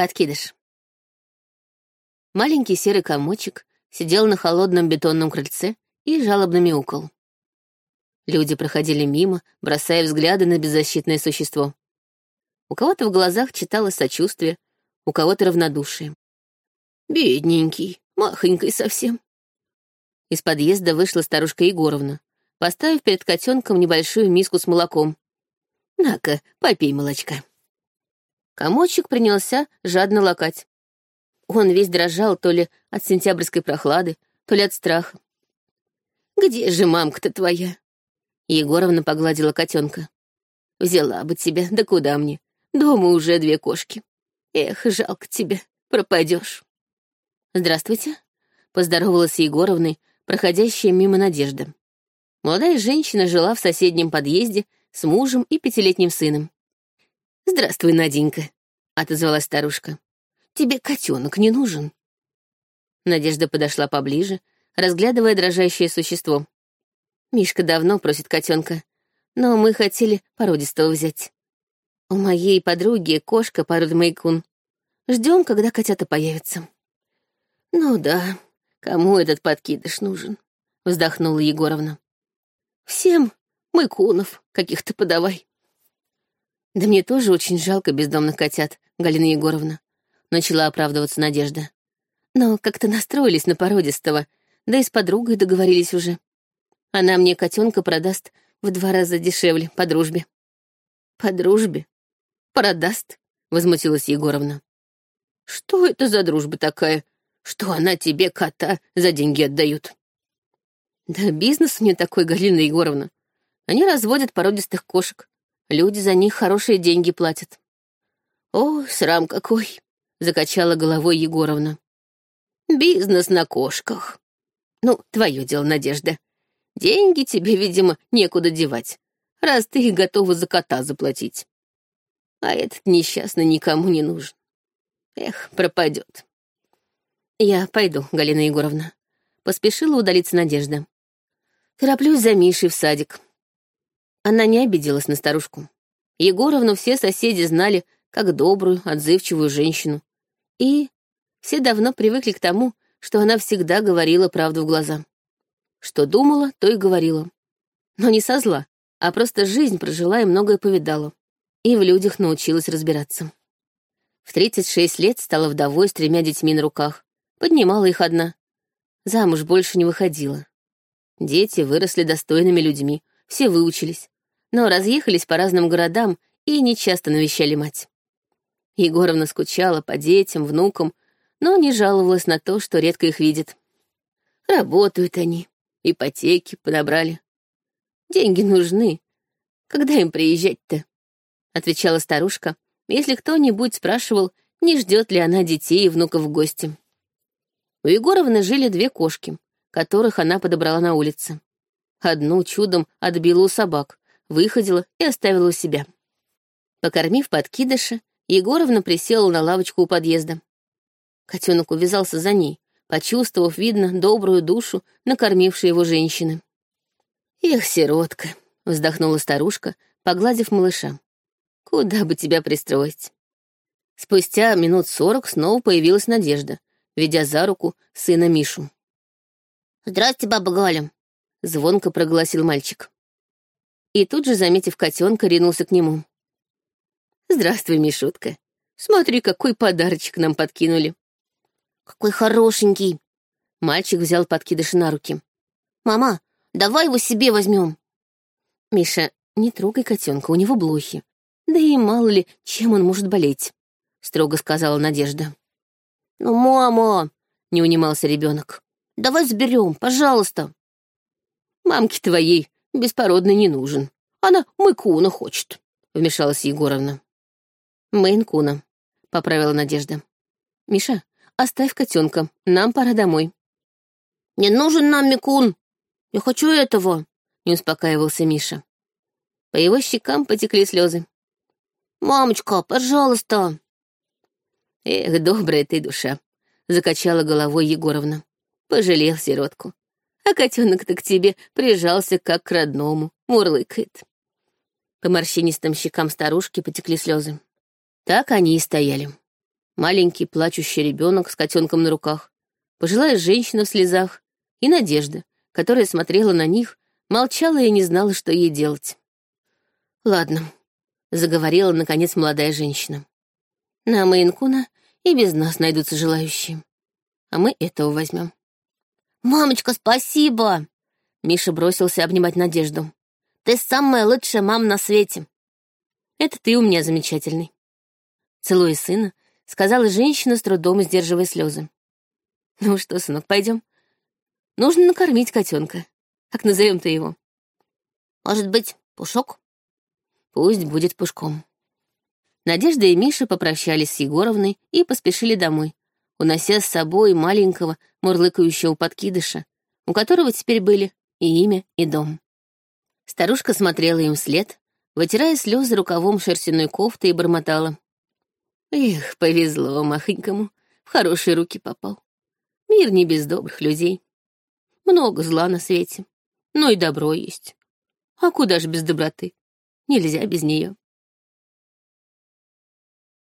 Подкидыш. Маленький серый комочек сидел на холодном бетонном крыльце и жалобно мяукал. Люди проходили мимо, бросая взгляды на беззащитное существо. У кого-то в глазах читалось сочувствие, у кого-то равнодушие. «Бедненький, махонький совсем». Из подъезда вышла старушка Егоровна, поставив перед котенком небольшую миску с молоком. «На-ка, попей молочка». Комочек принялся жадно лакать. Он весь дрожал то ли от сентябрьской прохлады, то ли от страха. «Где же мамка-то твоя?» Егоровна погладила котенка. «Взяла бы тебя, да куда мне? Дома уже две кошки. Эх, жалко тебя, пропадешь. «Здравствуйте», — поздоровалась Егоровной, проходящая мимо Надежда. Молодая женщина жила в соседнем подъезде с мужем и пятилетним сыном. «Здравствуй, Наденька», — отозвалась старушка. «Тебе котенок не нужен». Надежда подошла поближе, разглядывая дрожащее существо. Мишка давно просит котенка, но мы хотели породистого взять. У моей подруги кошка породы Майкун. Ждем, когда котята появятся. Ну да, кому этот подкидыш нужен? Вздохнула Егоровна. Всем Майкунов каких-то подавай. Да мне тоже очень жалко бездомных котят, Галина Егоровна. Начала оправдываться Надежда. Но как-то настроились на породистого, да и с подругой договорились уже. Она мне котенка продаст в два раза дешевле, по дружбе. По дружбе? Продаст? Возмутилась Егоровна. Что это за дружба такая, что она тебе кота за деньги отдают? Да бизнес мне такой, Галина Егоровна. Они разводят породистых кошек. Люди за них хорошие деньги платят. О, срам какой! Закачала головой Егоровна. Бизнес на кошках. Ну, твое дело, Надежда. Деньги тебе, видимо, некуда девать, раз ты их готова за кота заплатить. А этот несчастный никому не нужен. Эх, пропадет. Я пойду, Галина Егоровна. Поспешила удалиться Надежда. Тороплюсь за Мишей в садик. Она не обиделась на старушку. Егоровну все соседи знали как добрую, отзывчивую женщину. И все давно привыкли к тому, что она всегда говорила правду в глаза. Что думала, то и говорила. Но не со зла, а просто жизнь прожила и многое повидала. И в людях научилась разбираться. В 36 лет стала вдовой с тремя детьми на руках. Поднимала их одна. Замуж больше не выходила. Дети выросли достойными людьми, все выучились, но разъехались по разным городам и нечасто навещали мать. Егоровна скучала по детям, внукам, но не жаловалась на то, что редко их видит. Работают они, ипотеки подобрали. Деньги нужны. Когда им приезжать-то? Отвечала старушка, если кто-нибудь спрашивал, не ждет ли она детей и внуков в гости. У Егоровны жили две кошки, которых она подобрала на улице. Одну чудом отбила у собак, выходила и оставила у себя. Покормив подкидыша, Егоровна присела на лавочку у подъезда. Котенок увязался за ней, почувствовав, видно, добрую душу, накормившей его женщины. «Эх, сиротка!» — вздохнула старушка, погладив малыша. «Куда бы тебя пристроить?» Спустя минут сорок снова появилась Надежда, ведя за руку сына Мишу. «Здрасте, баба Галя!» — звонко прогласил мальчик. И тут же, заметив котенка, ринулся к нему. «Здравствуй, Мишутка. Смотри, какой подарочек нам подкинули». «Какой хорошенький!» Мальчик взял подкидыш на руки. «Мама, давай его себе возьмем!» «Миша, не трогай котенка, у него блохи. Да и мало ли, чем он может болеть», — строго сказала Надежда. «Ну, мама!» — не унимался ребенок. «Давай заберем, пожалуйста!» «Мамке твоей беспородный не нужен. Она Майкуна хочет», — вмешалась Егоровна. «Мэйнкуна», — поправила Надежда. «Миша, оставь котенка, нам пора домой». «Не нужен нам Микун! Я хочу этого!» — не успокаивался Миша. По его щекам потекли слезы. «Мамочка, пожалуйста!» «Эх, добрая ты душа!» — закачала головой Егоровна. Пожалел сиротку. А котенок-то к тебе прижался, как к родному, мурлыкает. По морщинистым щекам старушки потекли слезы. Так они и стояли. маленький плачущий ребенок с котенком на руках, пожилая женщина в слезах и Надежда, которая смотрела на них, молчала и не знала, что ей делать. «Ладно», — заговорила, наконец, молодая женщина. «На Мейнкуна и без нас найдутся желающие. А мы этого возьмем. «Мамочка, спасибо!» Миша бросился обнимать Надежду. «Ты самая лучшая мама на свете!» «Это ты у меня замечательный!» Целуя сына, сказала женщина, с трудом сдерживая слезы. «Ну что, сынок, пойдем? Нужно накормить котенка. Как назовем ты его?» «Может быть, Пушок?» «Пусть будет Пушком». Надежда и Миша попрощались с Егоровной и поспешили домой, унося с собой маленького мурлыкающего подкидыша, у которого теперь были и имя, и дом. Старушка смотрела им вслед, вытирая слезы рукавом шерстяной кофты и бормотала. Эх, повезло махонькому, в хорошие руки попал. Мир не без добрых людей. Много зла на свете, но и добро есть. А куда ж без доброты? Нельзя без нее.